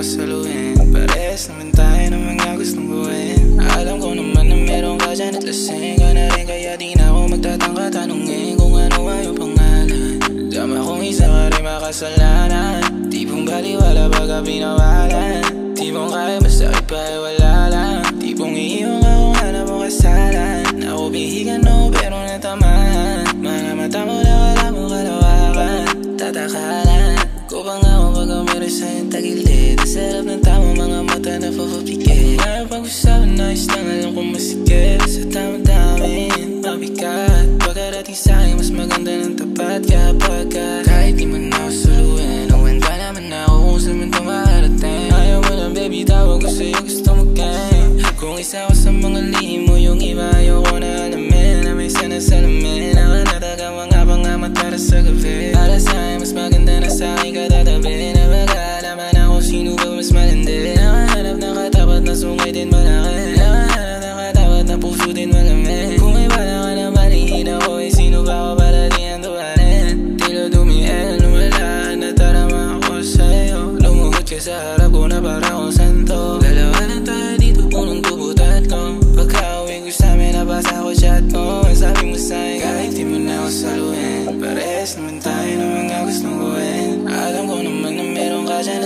Parehas naman tayo ng mga gustong gawin Alam ko naman na meron ka dyan at lasing ka na rin Kaya di na ako magtatangka tanungin Kung ano nga yung pangalan Dama kong isa ka rin makasalanan Di pong baliwala baga pinawalan Di mong kaya masakit pa ay wala lang Di pong iiwan ka kung hanap mo kasalan Ako bihigan no pero natamaan Mga mata mo na wala mo kalawakan Tatakalan nga ako meron sa'yong tagilid. Sarap ng tama mga mata na papapikit Ngayon pag-usapan na lang alam kong masikip Sa tamang damin, mabigat Pagkarating sa'yo mas maganda ng tapat. Kapag kahit di man ako suluin Uwan ka naman ako kung saan man tumarating Ayaw mo lang baby tawag ko sa'yo gusto mo gang Kung isa ko sa mga lihim mo yung iba Ayoko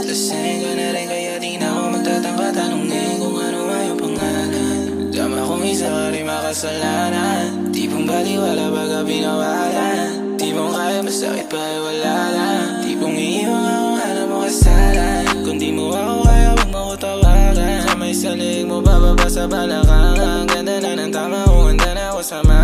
lasing ka na rin Kaya di na ako magtatangka tanungin Kung ano nga yung pangalan Dama kong isa ka rin makasalanan Di pong baliwala baga pinawalan Di mong kaya masakit pa ay wala lang Di pong iiwan kung hanap mo kasalan Kung di mo ako kaya wag mo ko tawagan Sa may salig mo bababa sa balakang Ang ganda na ng tama ko handa na ako Kahit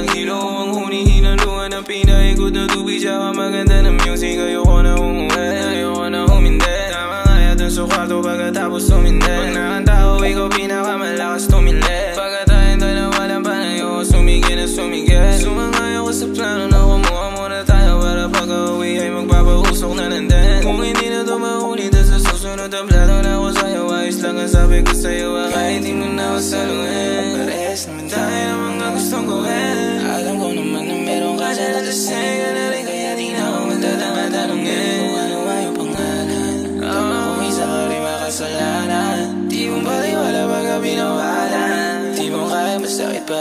ng ko ang hunihinalungan ng pinaikot na tubig Tsaka maganda ng music. Ayoko na umuwi, ayoko na humindi. Tama nga yata sa kwarto pagkatapos tumindi Pag nakanta ko ikaw pinakamalakas tumindi. Pagka tayong dalawa lang panayo Sumigil na sumigil. Sumangay ako sa plano na kumuha muna tayo Para pag uwi ay magpapausok na nandun. Kung hindi na to maulit sa susunod ang plano na ako sa'yo Ayos lang ang sabi ko sa'yo ah, Kahit di mo na ako saluhin Parehas naman tayo ng ka na rin Kaya di na ako magtatanga tanungin Kung ano nga yung pangalan Tama kung isa Di mong baliwala baga pinawalan Di mo kaya masakit pa